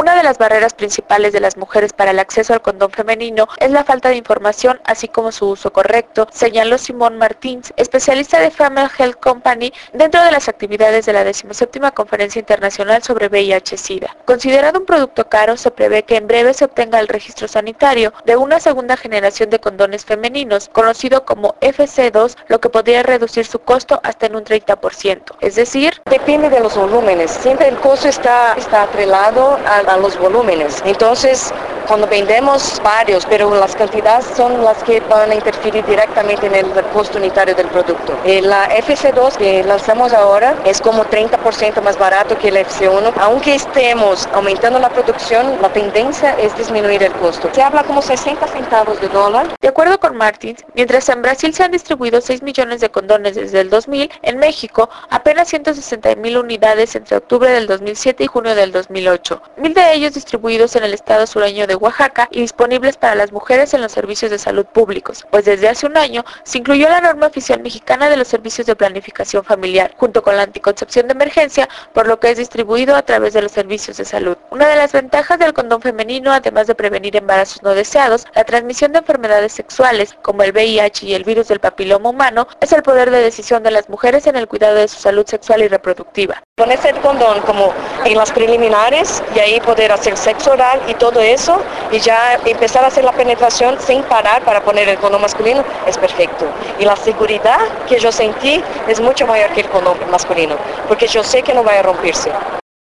Una de las barreras principales de las mujeres para el acceso al condón femenino es la falta de información, así como su uso correcto, señaló Simón Martins, especialista de Family Health Company, dentro de las actividades de la 17 Conferencia Internacional sobre VIH-Sida. Considerado un producto caro, se prevé que en breve se obtenga el registro sanitario de una segunda generación de condones femeninos, conocido como FC2, lo que podría reducir su costo hasta en un 30%. Es decir, depende de los volúmenes. Siempre el costo está, está atrelado a a, los volúmenes. Entonces, cuando vendemos varios, pero las cantidades son las que van a interferir directamente en el costo unitario del producto. Eh, la FC2 que lanzamos ahora es como 30% más barato que el FC1. Aunque estemos aumentando la producción, la tendencia es disminuir el costo. Se habla como 60 centavos de dólar. De acuerdo con Martins, mientras en Brasil se han distribuido 6 millones de condones desde el 2000, en México apenas 160 mil unidades entre octubre del 2007 y junio del 2008 de ellos distribuidos en el estado sureño de Oaxaca y disponibles para las mujeres en los servicios de salud públicos, pues desde hace un año se incluyó la norma oficial mexicana de los servicios de planificación familiar, junto con la anticoncepción de emergencia, por lo que es distribuido a través de los servicios de salud. Una de las ventajas del condón femenino, además de prevenir embarazos no deseados, la transmisión de enfermedades sexuales, como el VIH y el virus del papiloma humano, es el poder de decisión de las mujeres en el cuidado de su salud sexual y reproductiva. Ponerse el condón como en las preliminares y ahí poder hacer sexo oral y todo eso y ya empezar a hacer la penetración sin parar para poner el condón masculino es perfecto. Y la seguridad que yo sentí es mucho mayor que el condón masculino, porque yo sé que no va a romperse.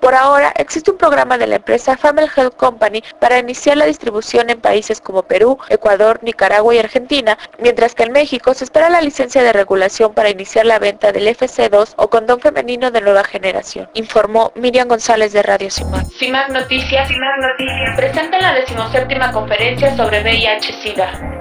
Por ahora, existe un programa de la empresa Family Health Company para iniciar la distribución en países como Perú, Ecuador, Nicaragua y Argentina, mientras que en México se espera la licencia de regulación para iniciar la venta del FC2 o condón femenino de nueva generación, informó Miriam González de Radio CIMAC. CIMAC Noticias, CIMAC Noticias presenta la decimoséptima conferencia sobre VIH-Sida.